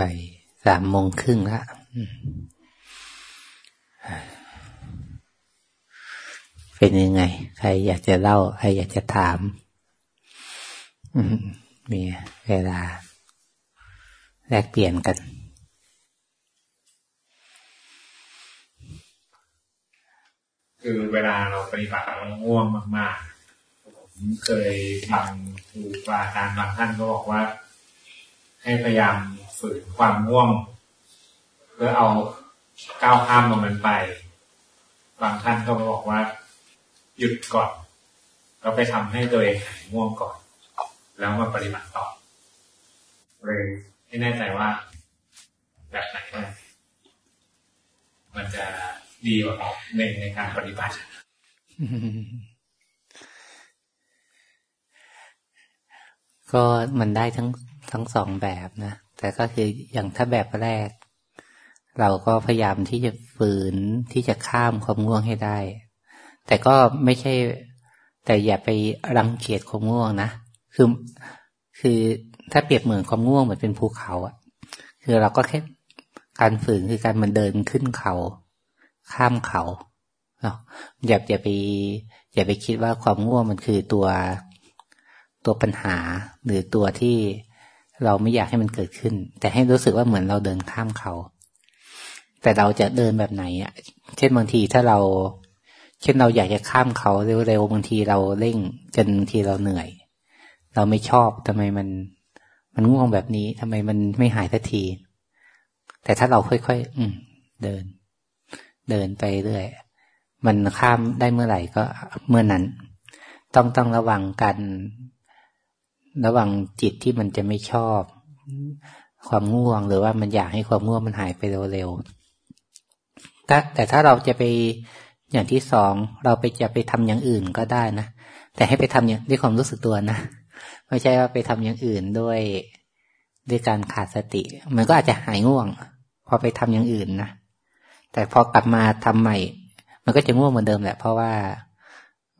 บ่ายสามโมงครึ่งละเป็นยังไง ใครอยากจะเล่า ใครอยากจะถาม มีเวลา แลกเปลี่ยนกัน คือเวลาเราปฏิบัติเราง่วงมาก ๆ ผมเคยฟังครูบาอาจารย์บางท่านก็บอกว่า ให้พยายามฝืนความง่วง เพื่อเอาก้าวข้ามมันไป บางท่านก็บอกว่า หยุดก่อนเราไปทำให้ตัวเองหายง่วงก่อน แล้วมาปฏิบัติต่อเลยไม่แน่ใจว่า แบบไหนมันจะดีกว่าในในการปฏิบัติก็มันได้ทั้ง ทั้งสองแบบนะ แต่ก็คืออย่างถ้าแบบแรก เราก็พยายามที่จะฝืนที่จะข้ามความง่วงให้ได้ แต่ก็ไม่ใช่ แต่อย่าไปรังเกียจความง่วงนะ คือ คือถ้าเปรียบเหมือนความง่วงเหมือนเป็นภูเขาอะคือเราก็แค่การฝืนคือการมันเดินขึ้นเขา ข้ามเขาเนาะอย่าอย่าไปอย่าไปคิดว่าความง่วงมันคือตัวตัวปัญหาหรือตัวที่ เราไม่อยากให้มันเกิดขึ้น แต่ให้รู้สึกว่าเหมือนเราเดินข้ามเขา แต่เราจะเดินแบบไหนอะ เช่นบางทีถ้าเรา เช่นเราอยากจะข้ามเขาเร็วๆบางทีเราเร่งจนบางทีเราเหนื่อย เราไม่ชอบทำไมมัน มันง่วงแบบนี้ทำไมมันไม่หายสักที แต่ถ้าเราค่อยๆอืมเดิน เดินไปเรื่อยมันข้ามได้เมื่อไหร่ก็เมื่อนั้น ต้องต้องระวังกัน ระวังจิตที่มันจะไม่ชอบ ความง่วงหรือว่ามันอยากให้ความง่วงมันหายไปเร็วๆแต่แต่ถ้าเราจะไปอย่างที่สองเราไปจะไปทำอย่างอื่นก็ได้นะแต่ให้ไปทำอย่างด้วยความรู้สึกตัวนะไม่ใช่ว่าไปทำอย่างอื่นด้วยด้วยการขาดสติ มันก็อาจจะหายง่วง พอไปทำอย่างอื่นนะแต่พอกลับมาทำใหม่ มันก็จะง่วงเหมือนเดิมแหละเพราะว่า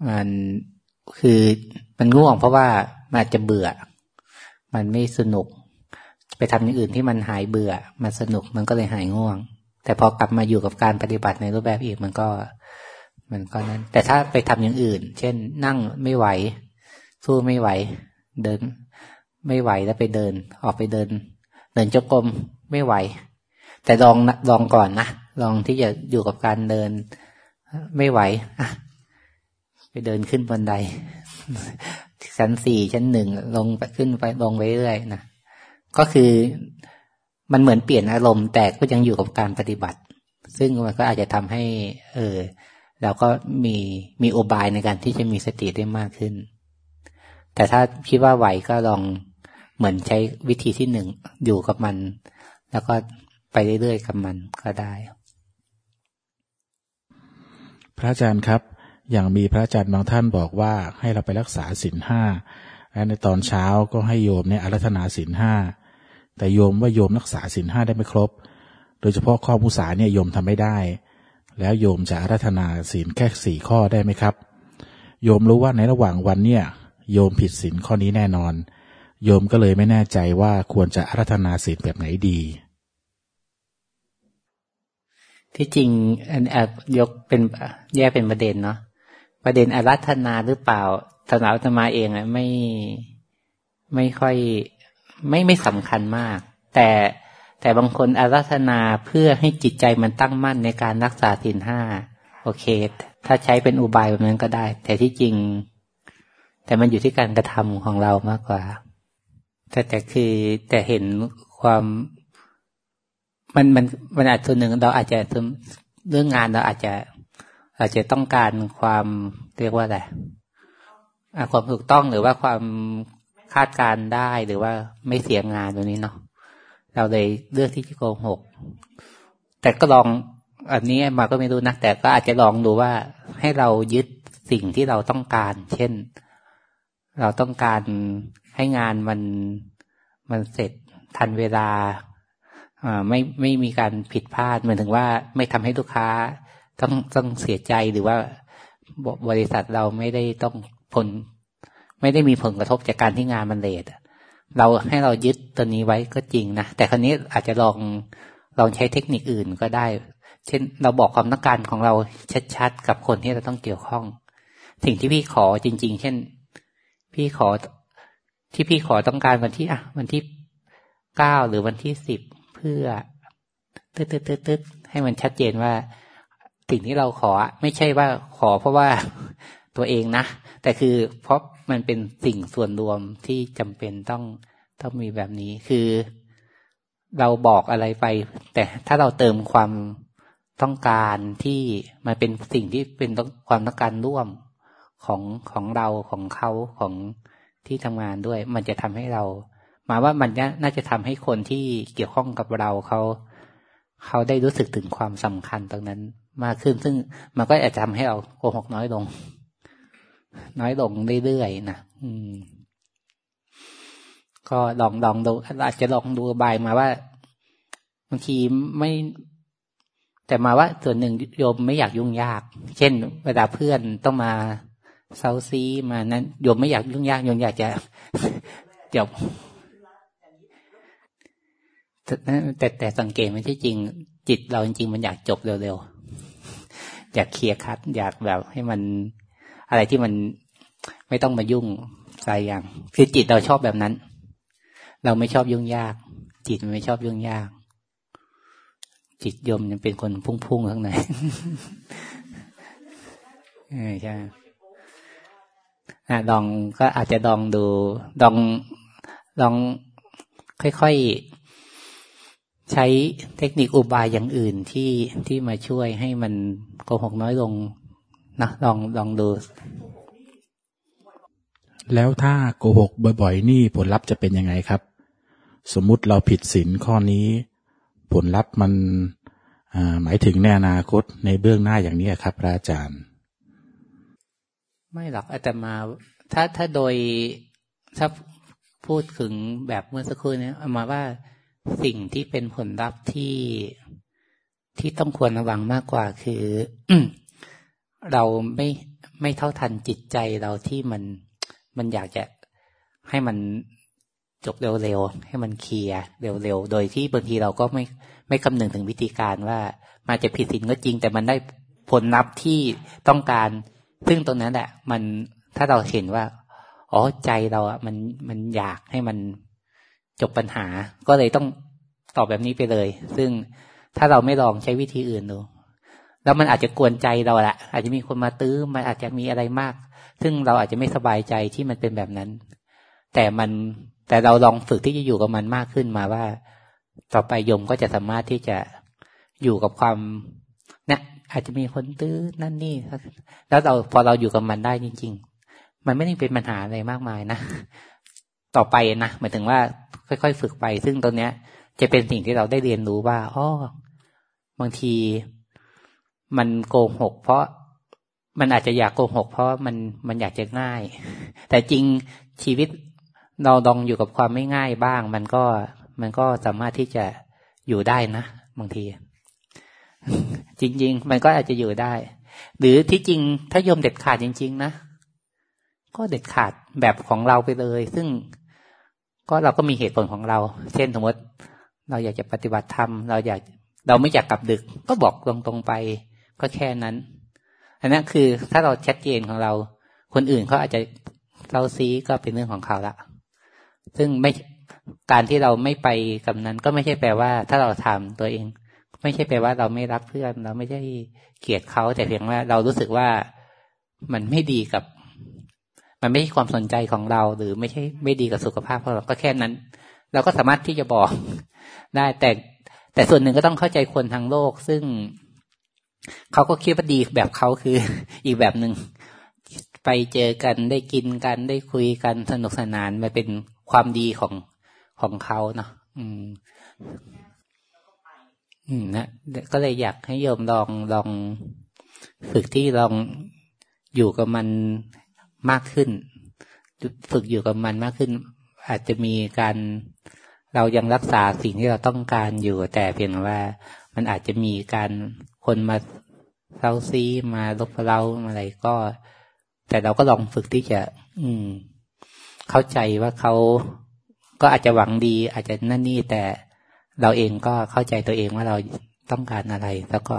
มันคือมันง่วงเพราะว่า มันอาจจะเบื่อ มันไม่สนุก ไปทำอย่างอื่นที่มันหายเบื่อ มันสนุกมันก็เลยหายง่วง แต่พอกลับมาอยู่กับการปฏิบัติในรูปแบบอีกมันก็ มันก็นั้น แต่ถ้าไปทำอย่างอื่น เช่น นั่งไม่ไหว สู้ไม่ไหว เดิน ไม่ไหวแล้วไปเดิน ออกไปเดิน เดินจงกรมไม่ไหว แต่ลองลองก่อนนะลองที่จะอยู่กับการเดิน ไม่ไหวอะไปเดินขึ้นบันได ชั้นสี่ชั้นหนึ่งลงไปขึ้นไปลงไปเรื่อยนะก็คือมันเหมือนเปลี่ยนอารมณ์แต่ก็ยังอยู่กับการปฏิบัติ ซึ่งมันก็อาจจะทำให้ เออเราก็มีมีโอบายในการที่จะมีสติได้มากขึ้น แต่ถ้าคิดว่าไหวก็ลองเหมือนใช้วิธีที่หนึ่งอยู่กับมัน แล้วก็ไปเรื่อยๆกับมันก็ได้ พระอาจารย์ครับ อย่างมีพระอาจารย์บางท่านบอกว่าให้เราไปรักษาศีลห้าและในตอนเช้าก็ให้โยมเนี่ยอารัธนาศีลห้าแต่โยมว่าโยมรักษาศีลห้าได้ไม่ครบ โดยเฉพาะข้อมุสาเนี่ยโยมทำไม่ได้ แล้วโยมจะอารัธนาศีลแค่สี่ข้อได้ไหมครับ โยมรู้ว่าในระหว่างวันเนี่ยโยมผิดศีลข้อนี้แน่นอน โยมก็เลยไม่แน่ใจว่าควรจะอารัธนาศีลแบบไหนดี ที่จริงอันยกเป็นแยกเป็นประเด็นเนาะ ประเด็นอารัธนาหรือเปล่าสนาธรรมาเองอะไม่ไม่ค่อยไม่ไม่สำคัญมาก แต่แต่บางคนอารัธนาเพื่อให้จิตใจมันตั้งมั่นในการรักษาศีลห้าโอเค ถ้าใช้เป็นอุบายแบบนั้นก็ได้ แต่ที่จริง แต่มันอยู่ที่การกระทำของเรามากกว่า แต่แต่คือแต่เห็นความมันมันมันอาจส่วนหนึ่งเราอาจจะเรื่องงานเราอาจจะ อาจจะต้องการความเรียกว่าอะไรความถูกต้องหรือว่าความคาดการได้หรือว่าไม่เสียงานตรงนี้เนาะเราเลยเลือกที่จะโกหก แต่ก็ลองอันนี้มาก็ไม่รู้นะแต่ก็อาจจะลองดูว่าให้เรายึดสิ่งที่เราต้องการ เช่น เราต้องการให้งานมันมันเสร็จทันเวลาไม่ไม่มีการผิดพลาดเหมือนถึงว่าไม่ทำให้ลูกค้า ต้องต้องเสียใจหรือว่าบริษัทเราไม่ได้ต้องผล ไม่ได้มีผลกระทบจากการที่งานมันเลทเราให้เรายึดตัวนี้ไว้ก็จริงนะ แต่ครั้นี้อาจจะลองลองใช้เทคนิคอื่นก็ได้ เช่น เราบอกความต้องการของเราชัดๆกับคนที่เราต้องเกี่ยวข้อง สิ่งที่พี่ขอจริง ๆ เช่น พี่ขอที่พี่ขอต้องการวันที่อะวันที่เก้าหรือวันที่สิบเพื่อตึ๊ดตึ๊ดตึ๊ดตึ๊ดให้มันชัดเจนว่า สิ่งที่เราขอไม่ใช่ว่าขอเพราะว่าตัวเองนะ แต่คือเพราะมันเป็นสิ่งส่วนรวมที่จำเป็นต้องต้องมีแบบนี้คือเราบอกอะไรไป แต่ถ้าเราเติมความต้องการที่มันเป็นสิ่งที่เป็นความต้องการร่วมของของเราของเขาของที่ทำงานด้วย มันจะทำให้เราหมายว่ามันน่าจะทำให้คนที่เกี่ยวข้องกับเราเขา เขาได้รู้สึกถึงความสำคัญตรงนั้นมากขึ้น ซึ่งมันก็อาจจะทำให้เราโกหกน้อยลง น้อยลงเรื่อยๆนะอืม ก็ลองลองดูอาจจะลองดูบายมาว่าบางทีไม่ แต่มาว่าส่วนหนึ่งโยมไม่อยากยุ่งยาก เช่น เวลาเพื่อนต้องมาเซาซีมานั้นโยมไม่อยากยุ่งยากโยมอยากจะจบ แต่แต่สังเกตมันที่จริง จิตเราจริงมันอยากจบเร็วๆ อยากเคลียร์คัด อยากแบบให้มันอะไรที่มันไม่ต้องมายุ่งใส่อย่าง คือจิตเราชอบแบบนั้น เราไม่ชอบยุ่งยาก จิตมันไม่ชอบยุ่งยาก จิตยมยังเป็นคนพุ่งๆข้างในใช่ลองก็อาจจะลองดูลองลองค่อยๆ ใช้เทคนิคอุบายอย่างอื่นที่ที่มาช่วยให้มันโกหกน้อยลงนะลองลองดู แล้วถ้าโกหกบ่อยๆ นี่ผลลัพธ์จะเป็นยังไงครับ สมมุติเราผิดศีลข้อนี้ ผลลัพธ์มันหมายถึงในอนาคตในเบื้องหน้าอย่างนี้ครับพระอาจารย์ ไม่หรอกอาตมาถ้าถ้าโดยถ้าพูดถึงแบบเมื่อสักครู่นี้เอามาว่า สิ่งที่เป็นผลลัพธ์ที่ที่ต้องควรระวังมากกว่าคือเราไม่ไม่เท่าทันจิตใจเราที่มันมันอยากจะให้มันจบเร็วๆ ให้มันเคลียร์เร็วๆ โดยที่บางทีเราก็ไม่ไม่คำนึงถึงวิธีการว่ามาจะผิดศีลก็จริง แต่มันได้ผลลัพธ์ที่ต้องการ ซึ่งตรงนั้นแหละมันถ้าเราเห็นว่า อ๋อใจเราอะมันมันอยากให้มัน จบปัญหา ก็เลยต้องตอบแบบนี้ไปเลย ซึ่งถ้าเราไม่ลองใช้วิธีอื่นดู แล้วมันอาจจะกวนใจเราแหละ อาจจะมีคนมาตื้อ มันอาจจะมีอะไรมาก ซึ่งเราอาจจะไม่สบายใจที่มันเป็นแบบนั้น แต่มันแต่เราลองฝึกที่จะอยู่กับมันมากขึ้นมาว่า ต่อไปยมก็จะสามารถที่จะอยู่กับความเนี่ยอาจจะมีคนตื้อนั่นนี่ แล้วเราพอเราอยู่กับมันได้จริง ๆ มันไม่ได้เป็นปัญหาอะไรมากมายนะ ต่อไปนะหมายถึงว่า ค่อย ๆ ฝึกไป ซึ่งตรงเนี้ย จะเป็นสิ่งที่เราได้เรียนรู้ว่าอ๋อบางทีมันโกหก เพราะมันอาจจะอยากโกหก เพราะมันมันอยากจะง่าย แต่จริงชีวิตเราลองอยู่กับความไม่ง่ายบ้าง มันก็มันก็สามารถที่จะอยู่ได้นะบางที จริง ๆ มันก็อาจจะอยู่ได้ หรือที่จริงถ้ายมเด็ดขาดจริง ๆ นะก็เด็ดขาดแบบของเราไปเลย ซึ่ง ก็เราก็มีเหตุผลของเรา เช่นสมมติเราอยากจะปฏิบัติธรรมเราอยากเราไม่อยากกลับดึก ก็บอกตรงๆไป ก็แค่นั้น อันนั้นคือถ้าเราชัดเจนของเรา คนอื่นเขาอาจจะเราซีก็เป็นเรื่องของเขาละซึ่งไม่การที่เราไม่ไปกับนั้น ก็ไม่ใช่แปลว่า ถ้าเราทำตัวเอง ไม่ใช่แปลว่าเราไม่รักเพื่อน เราไม่ใช่เกลียดเขาแต่เพียงว่าเรารู้สึกว่ามันไม่ดีกับ มันไม่ใช่ความสนใจของเรา หรือไม่ใช่ไม่ดีกับสุขภาพของเราก็แค่นั้น เราก็สามารถที่จะบอกได้ แต่แต่ส่วนหนึ่งก็ต้องเข้าใจคนทางโลก ซึ่งเขาก็คิดว่าดีแบบเขาคืออีกแบบหนึ่งไปเจอกันได้กินกันได้คุยกันสนุกสนานมาเป็นความดีของของเขาเนาะอืม อืมนะก็เลยอยากให้โยมลองลองฝึกที่ลองอยู่กับมัน มากขึ้น ฝึกอยู่กับมันมากขึ้น อาจจะมีการเรายังรักษาสิ่งที่เราต้องการอยู่ แต่เพียงว่ามันอาจจะมีการคนมาเซาซีมาลบเราอะไรก็ แต่เราก็ลองฝึกที่จะ อืม เข้าใจว่าเขาก็อาจจะหวังดี อาจจะนั่นนี่แต่เราเองก็เข้าใจตัวเองว่าเราต้องการอะไร แล้วก็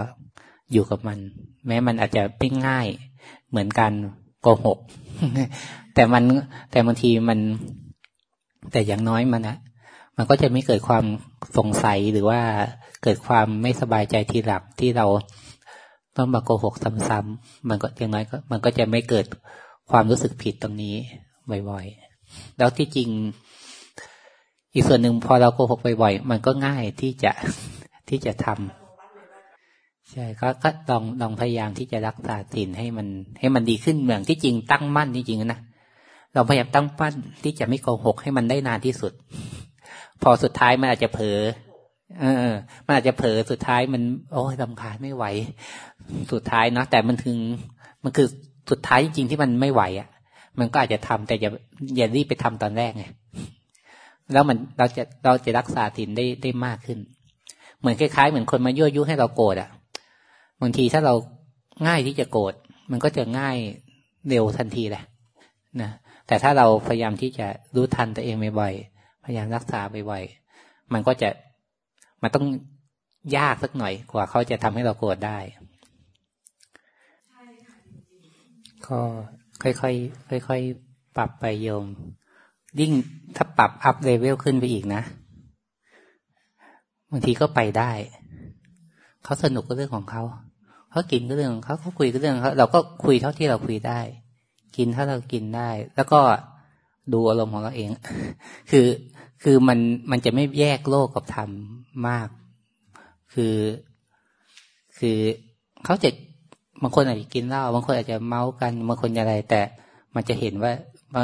อยู่กับมัน แม้มันอาจจะไม่ง่าย เหมือนกัน โกหก แต่มันแต่บางทีมัน แต่อย่างน้อยมันอะมันก็จะไม่เกิดความสงสัยหรือว่าเกิดความไม่สบายใจทีหลับที่เราต้องมาโกหกซ้ำๆมันก็อย่างน้อยก็ มันก็จะไม่เกิดความรู้สึกผิดตรงนี้บ่อยๆ แล้วที่จริง อีกส่วนหนึ่งพอเราโกหกบ่อยๆ มันก็ง่ายที่จะที่จะทำ ใช่ก็ก็ลองลองพยายามที่จะรักษาศีลให้มัน ให้มันดีขึ้นเหมือนที่จริงตั้งมั่นจริงๆนะเราพยายามตั้งมั่นที่จะไม่โกหกให้มันได้นานที่สุด พอสุดท้ายมันอาจจะเผลอเออ มันอาจจะเผลอสุดท้ายมัน โอ้ยลำคาญไม่ไหว สุดท้ายเนาะแต่มันถึง มันคือสุดท้ายจริงๆที่มันไม่ไหวอะ มันก็อาจจะทำแต่อย่าอย่ารีบไปทำตอนแรกไงแล้วมันเราจะเราจะรักษาศีลได้ได้มากขึ้น เหมือนคล้ายๆเหมือนคนมายั่วยุให้เราโกรธอะ บางทีถ้าเราง่ายที่จะโกรธมันก็จะง่ายเร็วทันทีแหละนะแต่ถ้าเราพยายามที่จะรู้ทันตัวเองบ่อยๆพยายามรักษาบ่อยๆมันก็จะมันต้องยากสักหน่อยกว่าเขาจะทำให้เราโกรธได้ ก็ค่อยๆค่อยๆปรับไปโยมยิ่งถ้าปรับอัพเลเวลขึ้นไปอีกนะบางทีก็ไปได้ เขาสนุกก็เรื่องของเขา เขากินก็เรื่องเขาเขาคุยก็เรื่องเขาเราก็คุยเท่าที่เราคุยได้ กินถ้าเรากินได้ แล้วก็ดูอารมณ์ของเราเอง คือคือมันมันจะไม่แยกโลกกับธรรมมาก คือ คือเขาจะบางคนอาจจะกินเหล้าบางคนอาจจะเมากันบางคนอะไร แต่มันจะเห็นว่า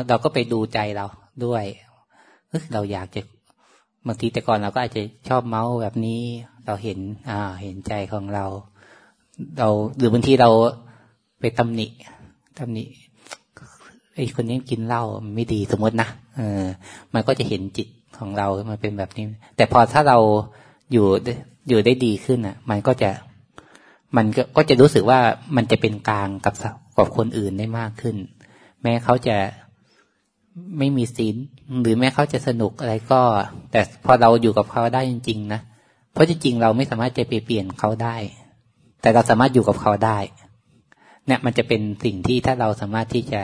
เราก็ไปดูใจเราด้วยเราอยากจะบางทีแต่ก่อนเราก็อาจจะชอบเมาแบบนี้ เราเห็นอ่าเห็นใจของเรา เราหรือบางทีเราไปตำหนิตำหนิไอ้คนนี้กินเหล้าไม่ดีสมมตินะเออ มันก็จะเห็นจิตของเรา มันเป็นแบบนี้ แต่พอถ้าเราอยู่อยู่ได้ดีขึ้นอะ มันก็จะมันก็ก็จะรู้สึกว่ามันจะเป็นกลางกับกับคนอื่นได้มากขึ้น แม้เขาจะไม่มีศีลหรือแม้เขาจะสนุกอะไรก็ แต่พอเราอยู่กับเขาได้จริง ๆ นะเพราะจริงๆเราไม่สามารถจะไปเปลี่ยนเขาได้ แต่เราสามารถอยู่กับเขาได้ เนี่ยมันจะเป็นสิ่งที่ถ้าเราสามารถที่จะ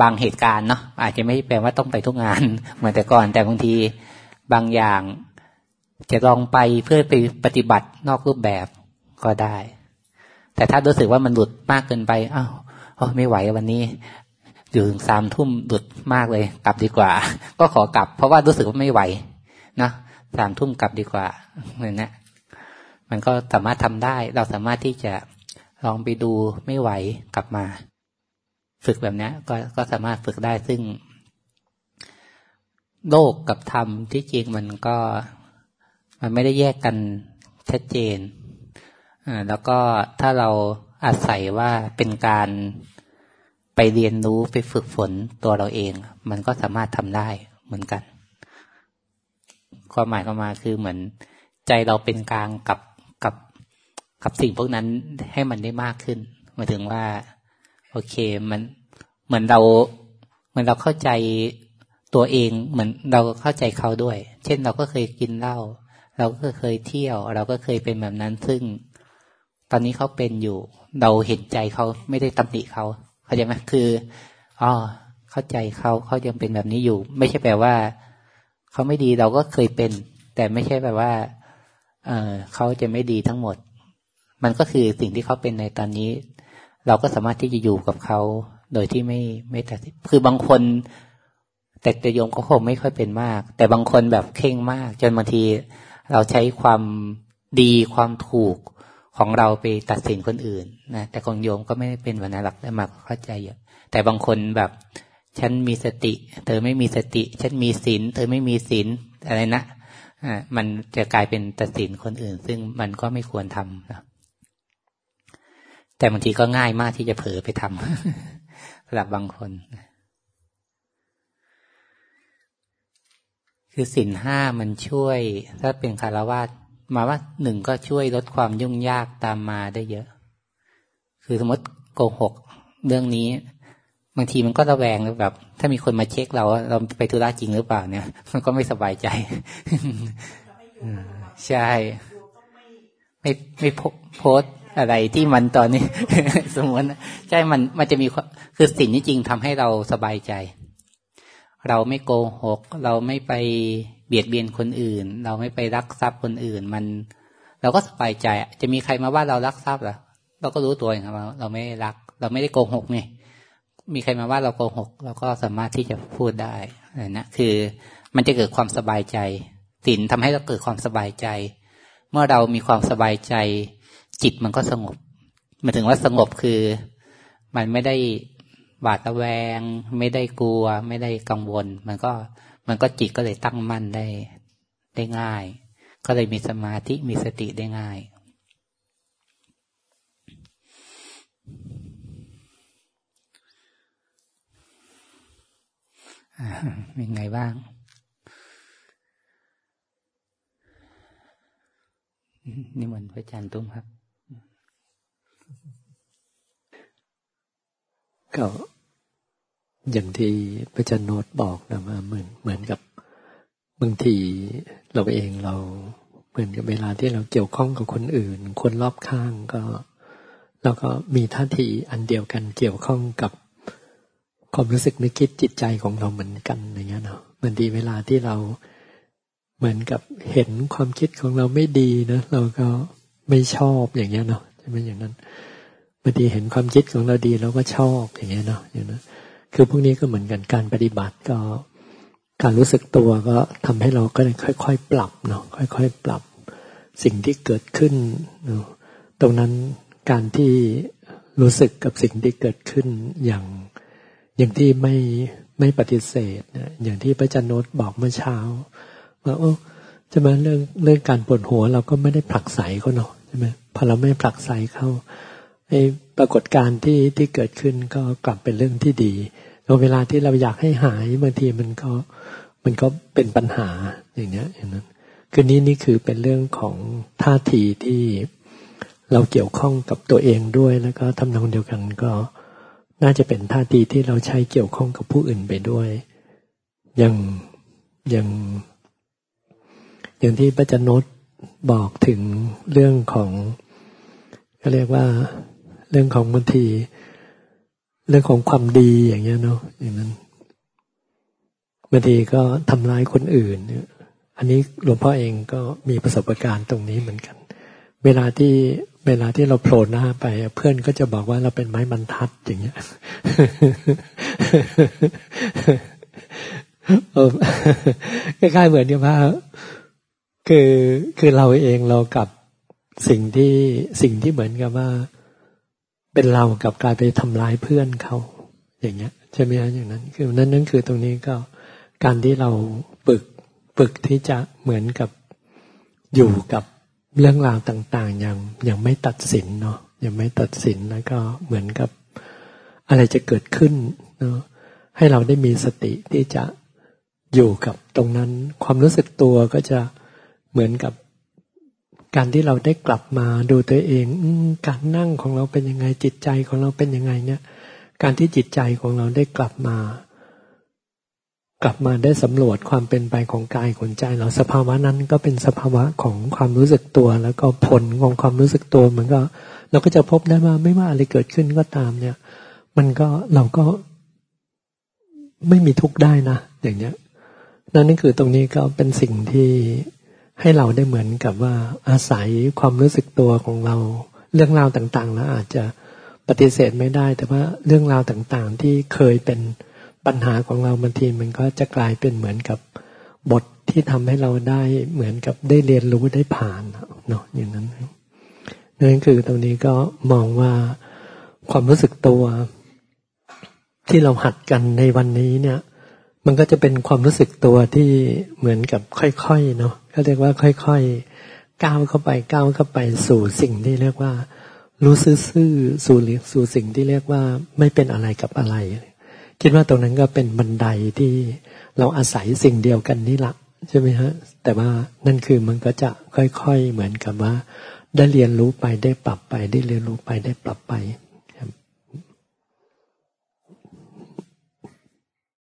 บางเหตุการณ์เนาะอาจจะไม่แปลว่าต้องไปทุกงานเหมือนแต่ก่อน แต่บางทีบางอย่างจะลองไปเพื่อไปปฏิบัตินอกรูปแบบก็ได้ แต่ถ้ารู้สึกว่ามันหลุดมากเกินไปอ้าวไม่ไหววันนี้อยู่ถึงสามทุ่มหลุดมากเลย กลับดีกว่า ก็ขอกลับ เพราะว่ารู้สึกว่าไม่ไหวนะสามทุ่มกลับดีกว่าเหมือนนะ มันก็สามารถทำได้ เราสามารถที่จะลองไปดูไม่ไหวกลับมา ฝึกแบบนี้ก็ก็สามารถฝึกได้ซึ่ง โลกกับธรรมที่จริงมันก็ มันไม่ได้แยกกันชัดเจนอ่าแล้วก็ถ้าเราอาศัยว่าเป็นการไปเรียนรู้ไปฝึกฝนตัวเราเอง มันก็สามารถทำได้เหมือนกัน ความหมายก็มาคือเหมือน ใจเราเป็นกลางกับ กับสิ่งพวกนั้นให้มันได้มากขึ้นหมายถึงว่า โอเคมันเหมือนเราเหมือนเราเข้าใจตัวเองเหมือนเราเข้าใจเขาด้วย เช่นเราก็เคยกินเหล้าเราก็เคยเที่ยว เราก็เคยเป็นแบบนั้นซึ่ง ตอนนี้เขาเป็นอยู่ เราเห็นใจเขาไม่ได้ตำหนิเขาเข้าใจไหมคืออ๋อเข้าใจเขาเขายังเป็นแบบนี้อยู่ ไม่ใช่แปลว่าเขาไม่ดีเราก็เคยเป็น แต่ไม่ใช่แบบว่า เออเขาจะไม่ดีทั้งหมด มันก็คือสิ่งที่เขาเป็นในตอนนี้ เราก็สามารถที่จะอยู่กับเขาโดยที่ไม่ไม่ตัดคือบางคน แต่แต่โยมก็คงไม่ค่อยเป็นมาก แต่บางคนแบบเข่งมาก จนบางทีเราใช้ความดีความถูกของเราไปตัดสินคนอื่นนะแต่ของโยมก็ไม่ได้เป็นวันาหลักได้มาเข้าใจเยอะแต่บางคนแบบฉันมีสติ เธอไม่มีสติ ฉันมีศีลเธอไม่มีศีลอะไรนะอ่ามันจะกลายเป็นตัดสินคนอื่น ซึ่งมันก็ไม่ควรทำนะ แต่บางทีก็ง่ายมากที่จะเผลอไปทำสำหรับบางคน คือสินห้ามันช่วย ถ้าเป็นคารวาสมาว่าหนึ่งก็ช่วยลดความยุ่งยากตามมาได้เยอะ คือสมมติโกหกเรื่องนี้ บางทีมันก็ระแวงแบบ ถ้ามีคนมาเช็คเราเราไปธุระจริงหรือเปล่าเนี่ย มันก็ไม่สบายใจใช่ ไม่ไม่โพส อะไรที่มันตอนนี้ สมมติใช่มันมันจะมีคือสิ่งนี้จริงทำให้เราสบายใจ เราไม่โกหก เราไม่ไปเบียดเบียนคนอื่น เราไม่ไปรักทรัพย์คนอื่น มัน เราก็สบายใจจะมีใครมาว่าเรารักทรัพย์หรอเราก็รู้ตัวเองครับเราไม่รัก เราไม่ได้โกหกนี่มีใครมาว่าเราโกหก เราก็สามารถที่จะพูดได้นะคือมันจะเกิดความสบายใจศีลทำให้เราเกิดความสบายใจ เมื่อเรามีความสบายใจ จิตมันก็สงบมาถึงว่าสงบคือ มันไม่ได้บาดระแวง ไม่ได้กลัว ไม่ได้กังวล มันก็มันก็จิตก็เลยตั้งมั่นได้ได้ง่าย ก็เลยมีสมาธิมีสติได้ง่ายเป็นไงบ้าง นี่มันพระอาจารย์ตุ้มครับ ก็อย่างที่พระอาจารย์โนตบอกนะว่าเหมือนเหมือนกับบางทีเราเองเราเหมือนกับเวลาที่เราเกี่ยวข้องกับคนอื่น คนรอบข้างก็เราก็มีท่าทีอันเดียวกันเกี่ยวข้องกับความรู้สึกนึกคิดจิตใจของเราเหมือนกันอย่างเงี้ยเนาะบางทีเวลาที่เราเหมือนกับเห็นความคิดของเราไม่ดีนะเราก็ไม่ชอบอย่างเงี้ยเนาะใช่ไหมอย่างนั้นางทีเห็นความคิดของเราดีเราก็ชอบอย่างเงี้ยเนาะอย่างนั้นคือพวกนี้ก็เหมือนกันการปฏิบัติก็การรู้สึกตัวก็ทำให้เราก็ค่อยๆ ปรับเนาะค่อย ๆ ปรับสิ่งที่เกิดขึ้นเนาะตรงนั้นการที่รู้สึกกับสิ่งที่เกิดขึ้นอย่างอย่างที่ไม่ไม่ปฏิเสธนะอย่างที่พระจันโนตบอกเมื่อเช้าว่าโอ้จะมาเรื่องเรื่องการปวดหัวเราก็ไม่ได้ผลักไสเขาเนาะใช่ไหมพอเราไม่ผลักไสเขา ไอ้ปรากฏการณ์ที่ที่เกิดขึ้นก็กลับเป็นเรื่องที่ดีแล้วเวลาที่เราอยากให้หายบางทีมันก็มันก็เป็นปัญหาอย่างเนี้ยอย่างนั้นคือนี้นี่คือเป็นเรื่องของท่าทีที่เราเกี่ยวข้องกับตัวเองด้วยแล้วก็ทำนองเดียวกันก็น่าจะเป็นท่าทีที่เราใช้เกี่ยวข้องกับผู้อื่นไปด้วย อย่างอย่างอย่างที่พระจันนตบอกถึงเรื่องของก็เรียกว่า เรื่องของบางที เรื่องของความดีอย่างเงี้ยเนาะอย่างนั้นบางทีก็ทำร้ายคนอื่น อันนี้หลวงพ่อเองก็มีประสบการณ์ตรงนี้เหมือนกัน เวลาที่เวลาที่เราโผล่หน้าไป เพื่อนก็จะบอกว่าเราเป็นไม้บรรทัดอย่างเงี้ยคล้ายๆเหมือนกับว่าคือคือเราเองเรากับสิ่งที่สิ่งที่เหมือนกับว่า เป็นเรากับกลายไปทำร้ายเพื่อนเขาอย่างเงี้ยใช่ไหมฮะอย่างนั้น คือนั่นนั่นคือตรงนี้ก็การที่เราฝึกฝึกที่จะเหมือนกับอยู่กับเรื่องราวต่างๆยังยังไม่ตัดสินเนาะยังไม่ตัดสินแล้วก็เหมือนกับอะไรจะเกิดขึ้นเนาะให้เราได้มีสติที่จะอยู่กับตรงนั้น ความรู้สึกตัวก็จะเหมือนกับ การที่เราได้กลับมาดูตัวเองการนั่งของเราเป็นยังไงจิตใจของเราเป็นยังไงเนี่ย การที่จิตใจของเราได้กลับมา กลับมาได้สำรวจความเป็นไปของกายของใจ เราสภาวะนั้นก็เป็นสภาวะของความรู้สึกตัว แล้วก็ผลของความรู้สึกตัวมันก็ เราก็จะพบได้ว่าไม่ว่าอะไรเกิดขึ้นก็ตามเนี่ย มันก็เราก็ไม่มีทุกข์ได้นะอย่างเนี้ยนั่นนี่คือตรงนี้ก็เป็นสิ่งที่ ให้เราได้เหมือนกับว่าอาศัยความรู้สึกตัวของเรา เรื่องราวต่างๆ แล้วอาจจะปฏิเสธไม่ได้ แต่ว่าเรื่องราวต่างๆ ที่เคยเป็นปัญหาของเราบางทีมันก็จะกลายเป็นเหมือนกับบทที่ทำให้เราได้เหมือนกับได้เรียนรู้ได้ผ่านเนาะอย่างนั้นนั่นคือตรงนี้ก็มองว่าความรู้สึกตัว ที่เราหัดกันในวันนี้เนี่ย มันก็จะเป็นความรู้สึกตัวที่เหมือนกับค่อยๆเนาะ เขาเรียกว่าค่อยๆก้าวเข้าไปก้าวเข้าไปสู่สิ่งที่เรียกว่า รู้ซื่อๆสู่สู่สิ่งที่เรียกว่าไม่เป็นอะไรกับอะไร คิดว่าตรงนั้นก็เป็นบันไดที่เราอาศัยสิ่งเดียวกันนี่ละใช่ไหมฮะ แต่ว่านั่นคือมันก็จะค่อยๆเหมือนกับว่า ได้เรียนรู้ไปได้ปรับไป ได้เรียนรู้ไปได้ปรับไป